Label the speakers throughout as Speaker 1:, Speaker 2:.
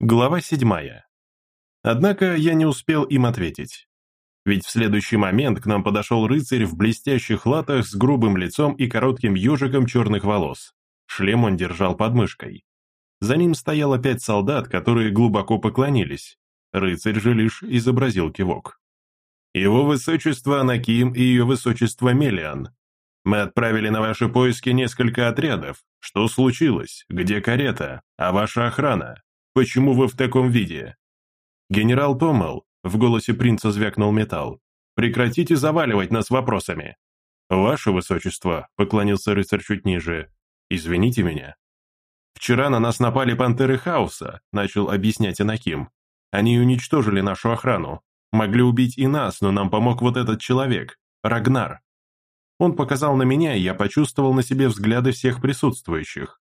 Speaker 1: Глава седьмая. Однако я не успел им ответить. Ведь в следующий момент к нам подошел рыцарь в блестящих латах с грубым лицом и коротким ежиком черных волос. Шлем он держал под мышкой. За ним стояло пять солдат, которые глубоко поклонились. Рыцарь же лишь изобразил кивок. «Его высочество Анаким и ее высочество Мелиан. Мы отправили на ваши поиски несколько отрядов. Что случилось? Где карета? А ваша охрана? Почему вы в таком виде?» «Генерал Томмел», — в голосе принца звякнул металл, «прекратите заваливать нас вопросами». «Ваше высочество», — поклонился рыцарь чуть ниже, — «извините меня». «Вчера на нас напали пантеры хаоса», — начал объяснять Анаким. «Они уничтожили нашу охрану. Могли убить и нас, но нам помог вот этот человек, Рагнар». Он показал на меня, и я почувствовал на себе взгляды всех присутствующих.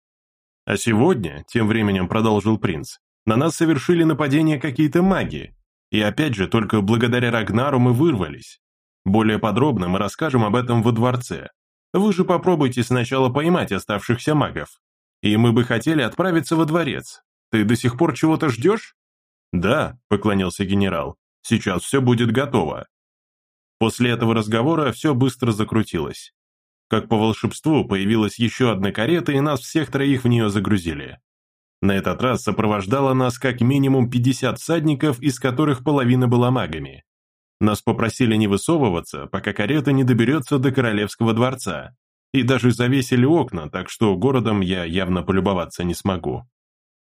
Speaker 1: А сегодня, тем временем продолжил принц, на нас совершили нападение какие-то маги. И опять же, только благодаря Рагнару мы вырвались. Более подробно мы расскажем об этом во дворце. Вы же попробуйте сначала поймать оставшихся магов. И мы бы хотели отправиться во дворец. Ты до сих пор чего-то ждешь? Да, поклонился генерал. Сейчас все будет готово. После этого разговора все быстро закрутилось. Как по волшебству появилась еще одна карета, и нас всех троих в нее загрузили. На этот раз сопровождало нас как минимум 50 всадников, из которых половина была магами. Нас попросили не высовываться, пока карета не доберется до королевского дворца, и даже завесили окна, так что городом я явно полюбоваться не смогу.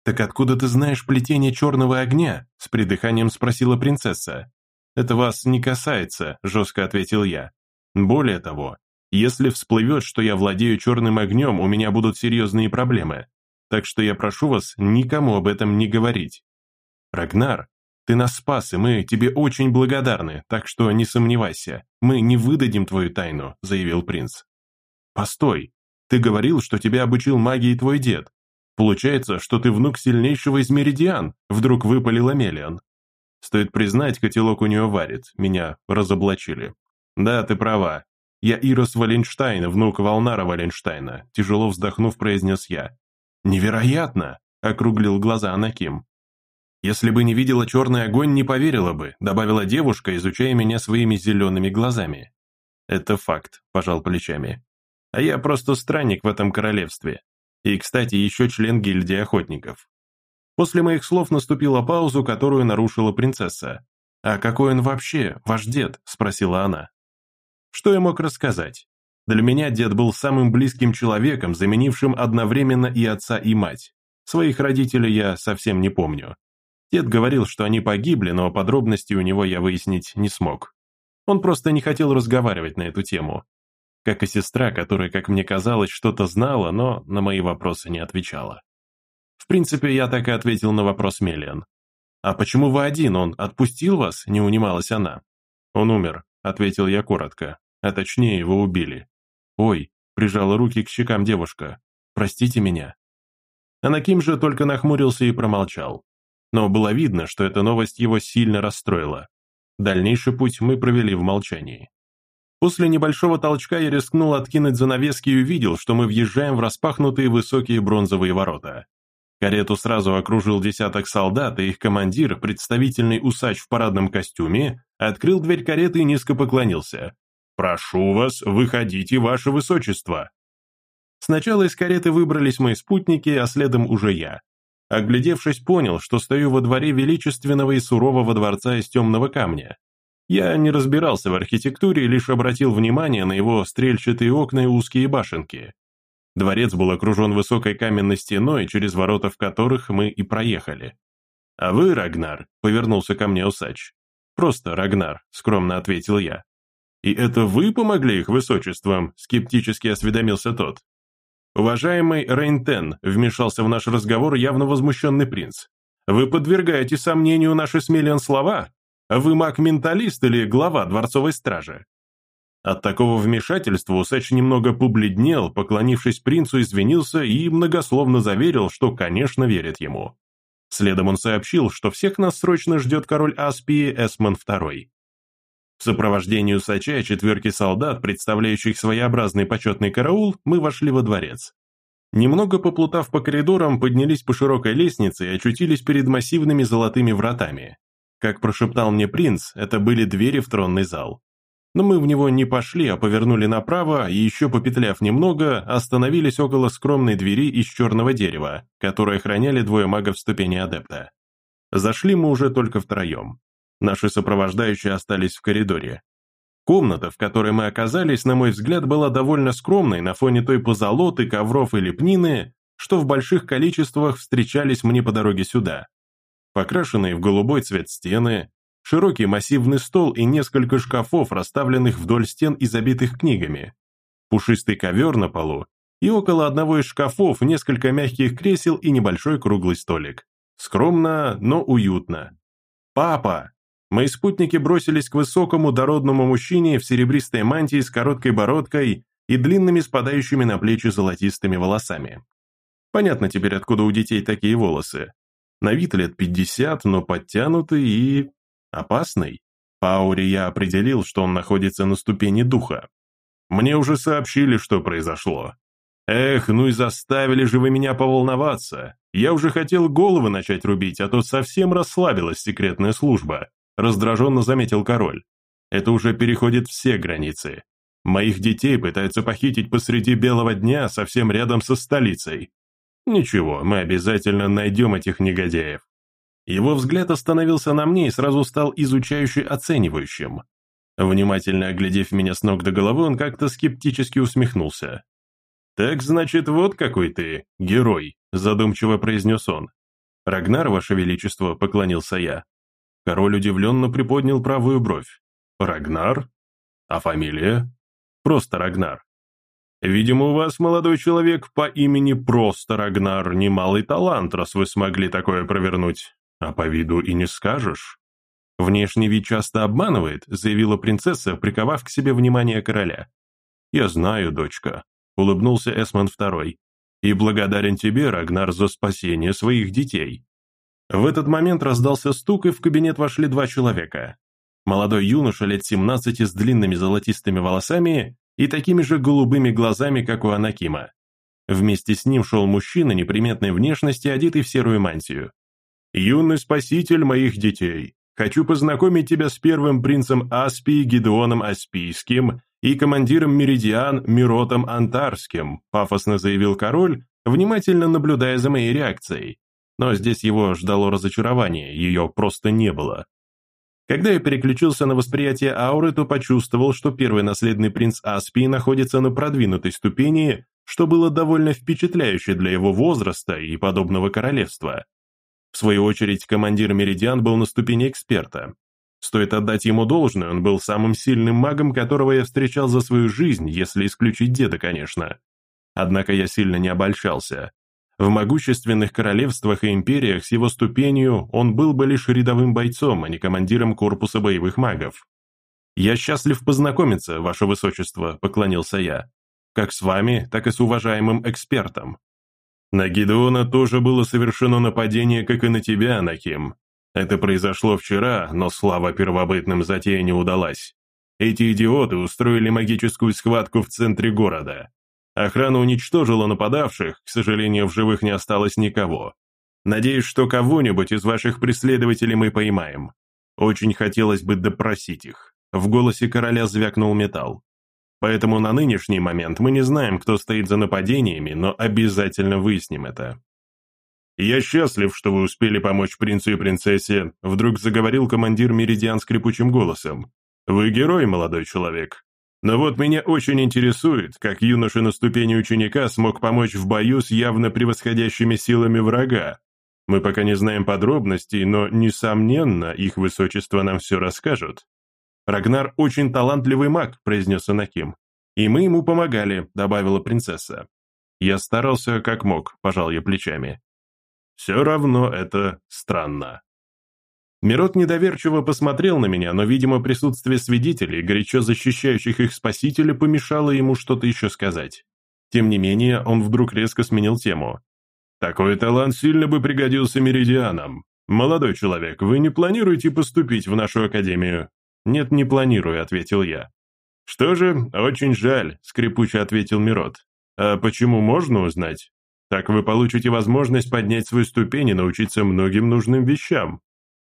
Speaker 1: «Так откуда ты знаешь плетение черного огня?» – с придыханием спросила принцесса. «Это вас не касается», – жестко ответил я. «Более того, если всплывет, что я владею черным огнем, у меня будут серьезные проблемы. Так что я прошу вас никому об этом не говорить. Рагнар, ты нас спас, и мы тебе очень благодарны, так что не сомневайся, мы не выдадим твою тайну», — заявил принц. «Постой, ты говорил, что тебя обучил магии твой дед. Получается, что ты внук сильнейшего из Меридиан», — вдруг выпалил Амелиан. Стоит признать, котелок у нее варит, меня разоблачили. «Да, ты права, «Я Ирос Валенштайн, внук Волнара Валенштайна», – тяжело вздохнув, произнес я. «Невероятно!» – округлил глаза Анаким. «Если бы не видела черный огонь, не поверила бы», – добавила девушка, изучая меня своими зелеными глазами. «Это факт», – пожал плечами. «А я просто странник в этом королевстве. И, кстати, еще член гильдии охотников». После моих слов наступила паузу, которую нарушила принцесса. «А какой он вообще, ваш дед?» – спросила она. Что я мог рассказать? Для меня дед был самым близким человеком, заменившим одновременно и отца, и мать. Своих родителей я совсем не помню. Дед говорил, что они погибли, но подробностей у него я выяснить не смог. Он просто не хотел разговаривать на эту тему. Как и сестра, которая, как мне казалось, что-то знала, но на мои вопросы не отвечала. В принципе, я так и ответил на вопрос Мелиан. «А почему вы один? Он отпустил вас?» – не унималась она. «Он умер», – ответил я коротко а точнее его убили. «Ой», — прижала руки к щекам девушка, — «простите меня». Анаким же только нахмурился и промолчал. Но было видно, что эта новость его сильно расстроила. Дальнейший путь мы провели в молчании. После небольшого толчка я рискнул откинуть занавески и увидел, что мы въезжаем в распахнутые высокие бронзовые ворота. Карету сразу окружил десяток солдат, и их командир, представительный усач в парадном костюме, открыл дверь кареты и низко поклонился. «Прошу вас, выходите, ваше высочество!» Сначала из кареты выбрались мои спутники, а следом уже я. Оглядевшись, понял, что стою во дворе величественного и сурового дворца из темного камня. Я не разбирался в архитектуре, лишь обратил внимание на его стрельчатые окна и узкие башенки. Дворец был окружен высокой каменной стеной, через ворота в которых мы и проехали. «А вы, Рагнар?» — повернулся ко мне усач. «Просто Рагнар», — скромно ответил я. «И это вы помогли их высочествам?» – скептически осведомился тот. «Уважаемый Рейнтен», – вмешался в наш разговор явно возмущенный принц. «Вы подвергаете сомнению наши смелен слова? Вы маг-менталист или глава дворцовой стражи?» От такого вмешательства усач немного побледнел, поклонившись принцу, извинился и многословно заверил, что, конечно, верит ему. Следом он сообщил, что всех нас срочно ждет король Аспии Эсман II. В сопровождении усача и четверки солдат, представляющих своеобразный почетный караул, мы вошли во дворец. Немного поплутав по коридорам, поднялись по широкой лестнице и очутились перед массивными золотыми вратами. Как прошептал мне принц, это были двери в тронный зал. Но мы в него не пошли, а повернули направо и еще попетляв немного, остановились около скромной двери из черного дерева, которую охраняли двое магов ступени адепта. Зашли мы уже только втроем. Наши сопровождающие остались в коридоре. Комната, в которой мы оказались, на мой взгляд, была довольно скромной на фоне той позолоты, ковров и лепнины, что в больших количествах встречались мне по дороге сюда. Покрашенные в голубой цвет стены, широкий массивный стол и несколько шкафов, расставленных вдоль стен и забитых книгами, пушистый ковер на полу и около одного из шкафов несколько мягких кресел и небольшой круглый столик. Скромно, но уютно. «Папа!» Мои спутники бросились к высокому дородному мужчине в серебристой мантии с короткой бородкой и длинными спадающими на плечи золотистыми волосами. Понятно теперь, откуда у детей такие волосы. На вид лет пятьдесят, но подтянутый и... опасный. По ауре я определил, что он находится на ступени духа. Мне уже сообщили, что произошло. Эх, ну и заставили же вы меня поволноваться. Я уже хотел головы начать рубить, а то совсем расслабилась секретная служба, раздраженно заметил король. Это уже переходит все границы. Моих детей пытаются похитить посреди белого дня совсем рядом со столицей. Ничего, мы обязательно найдем этих негодяев. Его взгляд остановился на мне и сразу стал изучающе оценивающим. Внимательно оглядев меня с ног до головы, он как-то скептически усмехнулся. «Так, значит, вот какой ты, герой», — задумчиво произнес он. «Рагнар, ваше величество», — поклонился я. Король удивленно приподнял правую бровь. «Рагнар? А фамилия?» «Просто Рагнар». «Видимо, у вас, молодой человек, по имени просто Рагнар, немалый талант, раз вы смогли такое провернуть. А по виду и не скажешь». «Внешний вид часто обманывает», — заявила принцесса, приковав к себе внимание короля. «Я знаю, дочка», улыбнулся Эсмон II. «И благодарен тебе, Рагнар, за спасение своих детей». В этот момент раздался стук, и в кабинет вошли два человека. Молодой юноша лет 17 с длинными золотистыми волосами и такими же голубыми глазами, как у Анакима. Вместе с ним шел мужчина неприметной внешности, одетый в серую мантию. «Юный спаситель моих детей, хочу познакомить тебя с первым принцем Аспии Гидеоном Аспийским и командиром Меридиан Миротом Антарским», пафосно заявил король, внимательно наблюдая за моей реакцией. Но здесь его ждало разочарование, ее просто не было. Когда я переключился на восприятие ауры, то почувствовал, что первый наследный принц Аспии находится на продвинутой ступени, что было довольно впечатляюще для его возраста и подобного королевства. В свою очередь, командир Меридиан был на ступени эксперта, Стоит отдать ему должное, он был самым сильным магом, которого я встречал за свою жизнь, если исключить деда, конечно. Однако я сильно не обольщался. В могущественных королевствах и империях с его ступенью он был бы лишь рядовым бойцом, а не командиром корпуса боевых магов. «Я счастлив познакомиться, ваше высочество», — поклонился я. «Как с вами, так и с уважаемым экспертом». «На Гидеона тоже было совершено нападение, как и на тебя, Анаким», это произошло вчера, но слава первобытным затея не удалась. Эти идиоты устроили магическую схватку в центре города. Охрана уничтожила нападавших, к сожалению, в живых не осталось никого. Надеюсь, что кого-нибудь из ваших преследователей мы поймаем. Очень хотелось бы допросить их. В голосе короля звякнул металл. Поэтому на нынешний момент мы не знаем, кто стоит за нападениями, но обязательно выясним это. «Я счастлив, что вы успели помочь принцу и принцессе», вдруг заговорил командир Меридиан скрипучим голосом. «Вы герой, молодой человек. Но вот меня очень интересует, как юноша на ступени ученика смог помочь в бою с явно превосходящими силами врага. Мы пока не знаем подробностей, но, несомненно, их высочество нам все расскажут». «Рагнар очень талантливый маг», — произнес Анаким. «И мы ему помогали», — добавила принцесса. «Я старался как мог», — пожал я плечами. Все равно это странно. Мирот недоверчиво посмотрел на меня, но, видимо, присутствие свидетелей, горячо защищающих их спасителя, помешало ему что-то еще сказать. Тем не менее, он вдруг резко сменил тему. «Такой талант сильно бы пригодился меридианам. Молодой человек, вы не планируете поступить в нашу академию?» «Нет, не планирую», — ответил я. «Что же, очень жаль», — скрипуче ответил Мирот. «А почему можно узнать?» Так вы получите возможность поднять свою ступень и научиться многим нужным вещам.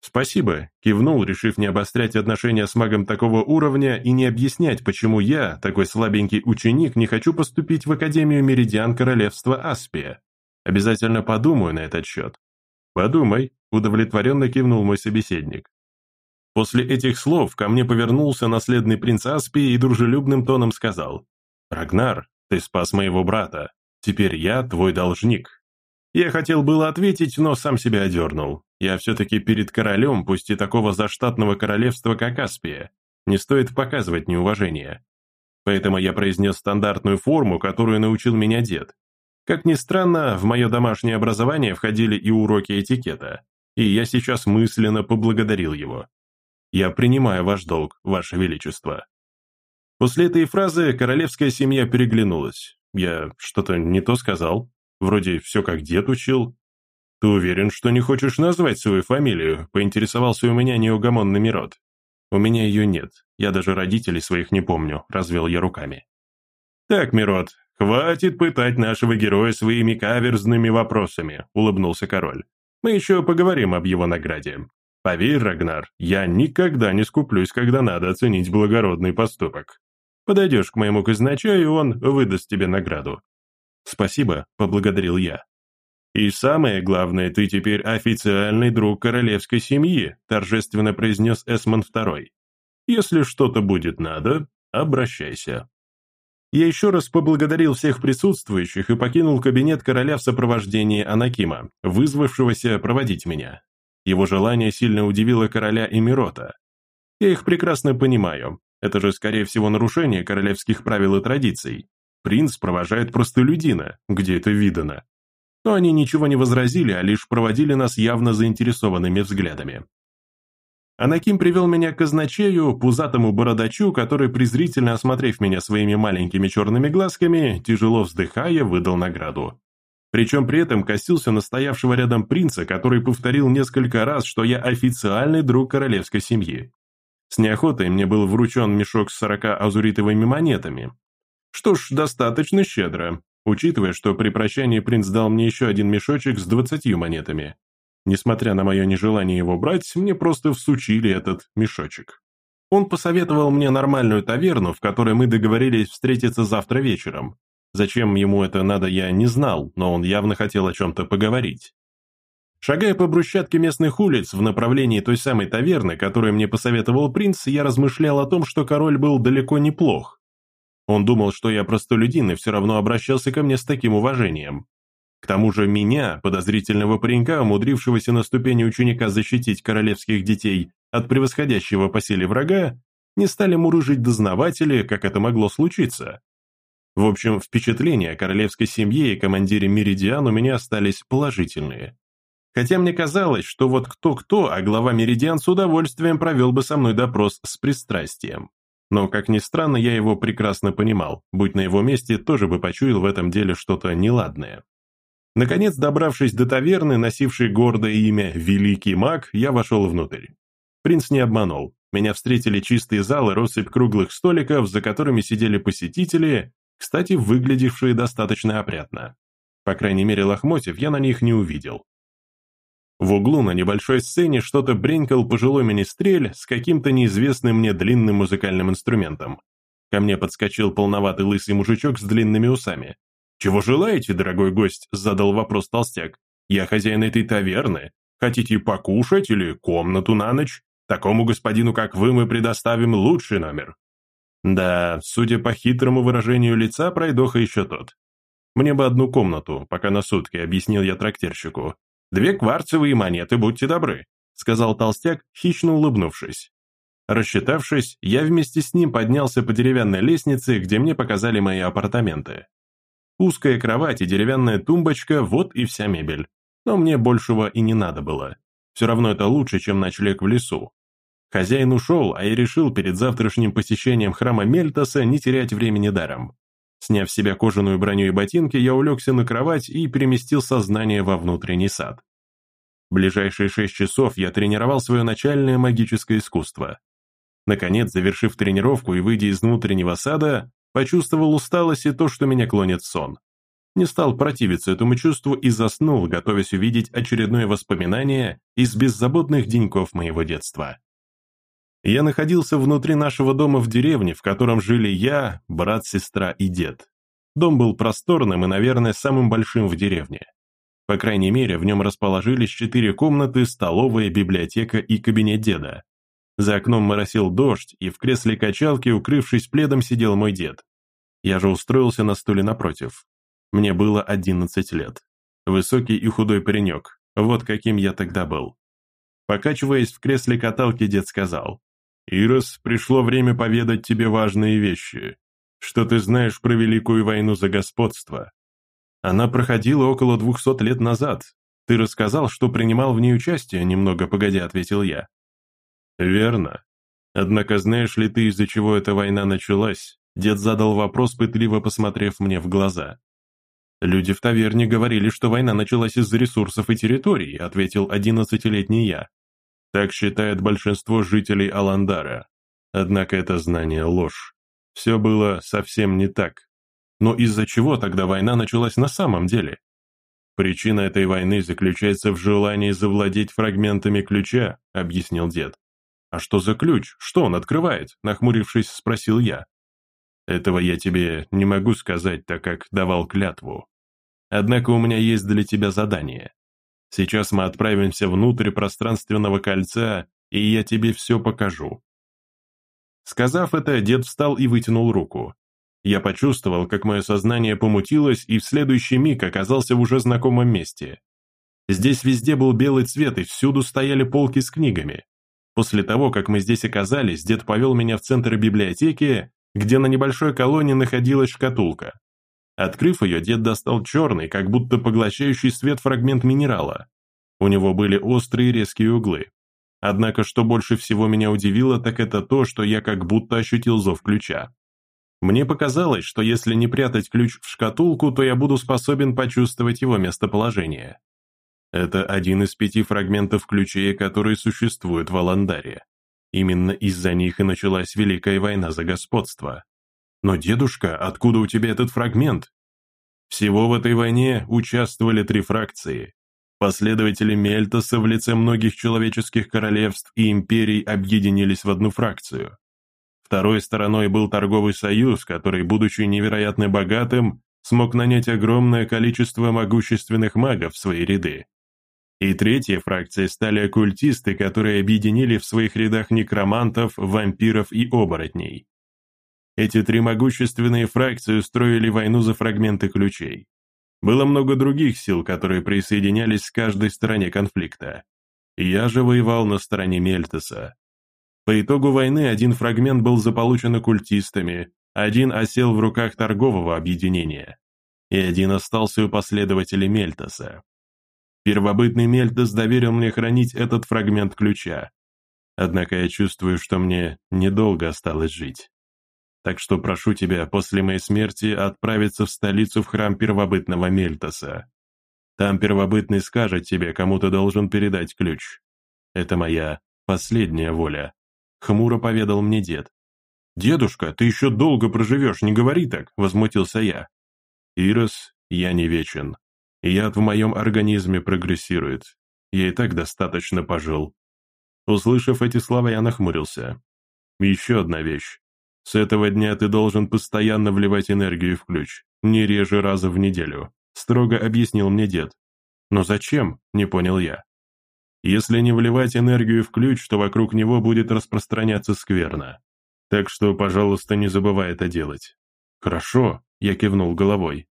Speaker 1: «Спасибо», — кивнул, решив не обострять отношения с магом такого уровня и не объяснять, почему я, такой слабенький ученик, не хочу поступить в Академию Меридиан Королевства Аспия. Обязательно подумаю на этот счет. «Подумай», — удовлетворенно кивнул мой собеседник. После этих слов ко мне повернулся наследный принц Аспии и дружелюбным тоном сказал, «Рагнар, ты спас моего брата. Теперь я твой должник». Я хотел было ответить, но сам себя одернул. Я все-таки перед королем, пусть и такого заштатного королевства, как Аспия. Не стоит показывать неуважение. Поэтому я произнес стандартную форму, которую научил меня дед. Как ни странно, в мое домашнее образование входили и уроки этикета, и я сейчас мысленно поблагодарил его. «Я принимаю ваш долг, ваше величество». После этой фразы королевская семья переглянулась. Я что-то не то сказал. Вроде все как дед учил, «Ты уверен, что не хочешь назвать свою фамилию?» – поинтересовался у меня неугомонный Мирот. «У меня ее нет. Я даже родителей своих не помню», – развел я руками. «Так, Мирот, хватит пытать нашего героя своими каверзными вопросами», – улыбнулся король. «Мы еще поговорим об его награде. Поверь, Рагнар, я никогда не скуплюсь, когда надо оценить благородный поступок. Подойдешь к моему казначею, и он выдаст тебе награду». «Спасибо», – поблагодарил я. «И самое главное, ты теперь официальный друг королевской семьи», торжественно произнес Эсмон II. «Если что-то будет надо, обращайся». Я еще раз поблагодарил всех присутствующих и покинул кабинет короля в сопровождении Анакима, вызвавшегося проводить меня. Его желание сильно удивило короля Эмирота. Я их прекрасно понимаю. Это же, скорее всего, нарушение королевских правил и традиций. Принц провожает простолюдина, где это видано но они ничего не возразили, а лишь проводили нас явно заинтересованными взглядами. Анаким привел меня к казначею, пузатому бородачу, который, презрительно осмотрев меня своими маленькими черными глазками, тяжело вздыхая, выдал награду. Причем при этом косился на стоявшего рядом принца, который повторил несколько раз, что я официальный друг королевской семьи. С неохотой мне был вручен мешок с сорока азуритовыми монетами. Что ж, достаточно щедро учитывая, что при прощании принц дал мне еще один мешочек с двадцатью монетами. Несмотря на мое нежелание его брать, мне просто всучили этот мешочек. Он посоветовал мне нормальную таверну, в которой мы договорились встретиться завтра вечером. Зачем ему это надо, я не знал, но он явно хотел о чем-то поговорить. Шагая по брусчатке местных улиц в направлении той самой таверны, которую мне посоветовал принц, я размышлял о том, что король был далеко неплох. Он думал, что я простолюдин и все равно обращался ко мне с таким уважением. К тому же меня, подозрительного паренька, умудрившегося на ступени ученика защитить королевских детей от превосходящего по силе врага, не стали мурыжить дознаватели, как это могло случиться. В общем, впечатления о королевской семье и командире Меридиан у меня остались положительные. Хотя мне казалось, что вот кто-кто, а глава Меридиан с удовольствием провел бы со мной допрос с пристрастием. Но, как ни странно, я его прекрасно понимал, будь на его месте, тоже бы почуял в этом деле что-то неладное. Наконец, добравшись до таверны, носившей гордое имя «Великий маг», я вошел внутрь. Принц не обманул. Меня встретили чистые залы, россыпь круглых столиков, за которыми сидели посетители, кстати, выглядевшие достаточно опрятно. По крайней мере, лохмотьев я на них не увидел. В углу на небольшой сцене что-то бренькал пожилой министрель с каким-то неизвестным мне длинным музыкальным инструментом. Ко мне подскочил полноватый лысый мужичок с длинными усами. «Чего желаете, дорогой гость?» – задал вопрос толстяк. «Я хозяин этой таверны. Хотите покушать или комнату на ночь? Такому господину, как вы, мы предоставим лучший номер». Да, судя по хитрому выражению лица, пройдоха еще тот. «Мне бы одну комнату, пока на сутки», — объяснил я трактирщику. «Две кварцевые монеты, будьте добры», — сказал толстяк, хищно улыбнувшись. Рассчитавшись, я вместе с ним поднялся по деревянной лестнице, где мне показали мои апартаменты. Узкая кровать и деревянная тумбочка – вот и вся мебель. Но мне большего и не надо было. Все равно это лучше, чем ночлег в лесу. Хозяин ушел, а я решил перед завтрашним посещением храма Мельтоса не терять времени даром. Сняв с себя кожаную броню и ботинки, я улегся на кровать и переместил сознание во внутренний сад. Ближайшие шесть часов я тренировал свое начальное магическое искусство. Наконец, завершив тренировку и выйдя из внутреннего сада, почувствовал усталость и то, что меня клонит сон. не стал противиться этому чувству и заснул, готовясь увидеть очередное воспоминание из беззаботных деньков моего детства. Я находился внутри нашего дома в деревне, в котором жили я, брат, сестра и дед. Дом был просторным и, наверное, самым большим в деревне. По крайней мере, в нем расположились четыре комнаты, столовая, библиотека и кабинет деда. За окном моросил дождь, и в кресле качалки, укрывшись пледом, сидел мой дед. Я же устроился на стуле напротив. Мне было одиннадцать лет. Высокий и худой паренек. Вот каким я тогда был. Покачиваясь в кресле каталки, дед сказал. «Ирос, пришло время поведать тебе важные вещи. Что ты знаешь про Великую войну за господство? Она проходила около двухсот лет назад. Ты рассказал, что принимал в ней участие, немного погодя, ответил я. Верно. Однако знаешь ли ты, из-за чего эта война началась? Дед задал вопрос, пытливо посмотрев мне в глаза. «Люди в таверне говорили, что война началась из-за ресурсов и территорий», ответил одиннадцатилетний я. Так считает большинство жителей Аландара. Однако это знание ложь. Все было совсем не так. Но из-за чего тогда война началась на самом деле? Причина этой войны заключается в желании завладеть фрагментами ключа, объяснил дед. А что за ключ? Что он открывает? Нахмурившись, спросил я. Этого я тебе не могу сказать, так как давал клятву. Однако у меня есть для тебя задание. Сейчас мы отправимся внутрь пространственного кольца, и я тебе все покажу. Сказав это, дед встал и вытянул руку. Я почувствовал, как мое сознание помутилось, и в следующий миг оказался в уже знакомом месте. Здесь везде был белый цвет, и всюду стояли полки с книгами. После того, как мы здесь оказались, дед повел меня в центр библиотеки, где на небольшой колонне находилась шкатулка. Открыв ее, дед достал черный, как будто поглощающий свет фрагмент минерала. У него были острые резкие углы. Однако, что больше всего меня удивило, так это то, что я как будто ощутил зов ключа. Мне показалось, что если не прятать ключ в шкатулку, то я буду способен почувствовать его местоположение. Это один из пяти фрагментов ключей, которые существуют в Аландаре. Именно из-за них и началась Великая война за господство. Но, дедушка, откуда у тебя этот фрагмент? Всего в этой войне участвовали три фракции. Последователи Мельтоса в лице многих человеческих королевств и империй объединились в одну фракцию. Второй стороной был торговый союз, который, будучи невероятно богатым, смог нанять огромное количество могущественных магов в свои ряды. И третьей фракцией стали оккультисты, которые объединили в своих рядах некромантов, вампиров и оборотней. Эти три могущественные фракции устроили войну за фрагменты ключей. Было много других сил, которые присоединялись к каждой стороне конфликта. Я же воевал на стороне Мельтеса. По итогу войны один фрагмент был заполучен оккультистами, один осел в руках торгового объединения, и один остался у последователей Мельтоса. Первобытный Мельтос доверил мне хранить этот фрагмент ключа. Однако я чувствую, что мне недолго осталось жить. Так что прошу тебя после моей смерти отправиться в столицу в храм первобытного Мельтоса. Там первобытный скажет тебе, кому ты должен передать ключ. Это моя последняя воля», — хмуро поведал мне дед. «Дедушка, ты еще долго проживешь, не говори так», — возмутился я. «Ирос, я не вечен. Яд в моем организме прогрессирует. Я и так достаточно пожил». Услышав эти слова, я нахмурился. «Еще одна вещь. С этого дня ты должен постоянно вливать энергию в ключ, не реже раза в неделю», — строго объяснил мне дед. «Но зачем?» — не понял я. «Если не вливать энергию в ключ, то вокруг него будет распространяться скверно. Так что, пожалуйста, не забывай это делать». «Хорошо», — я кивнул головой.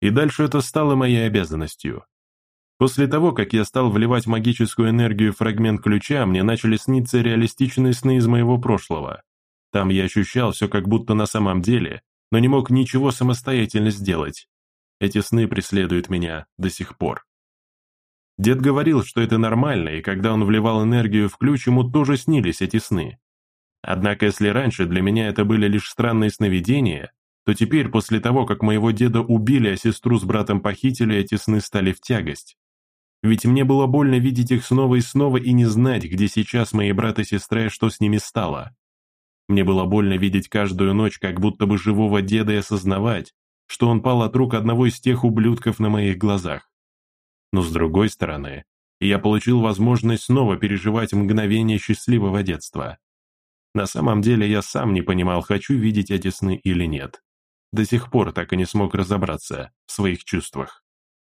Speaker 1: И дальше это стало моей обязанностью. После того, как я стал вливать магическую энергию в фрагмент ключа, мне начали сниться реалистичные сны из моего прошлого. Там я ощущал все как будто на самом деле, но не мог ничего самостоятельно сделать. Эти сны преследуют меня до сих пор. Дед говорил, что это нормально, и когда он вливал энергию в ключ, ему тоже снились эти сны. Однако если раньше для меня это были лишь странные сновидения, то теперь, после того, как моего деда убили, а сестру с братом похитили, эти сны стали в тягость. Ведь мне было больно видеть их снова и снова и не знать, где сейчас мои брат и сестра и что с ними стало. Мне было больно видеть каждую ночь, как будто бы живого деда и осознавать, что он пал от рук одного из тех ублюдков на моих глазах. Но с другой стороны, я получил возможность снова переживать мгновение счастливого детства. На самом деле я сам не понимал, хочу видеть эти сны или нет. До сих пор так и не смог разобраться в своих чувствах.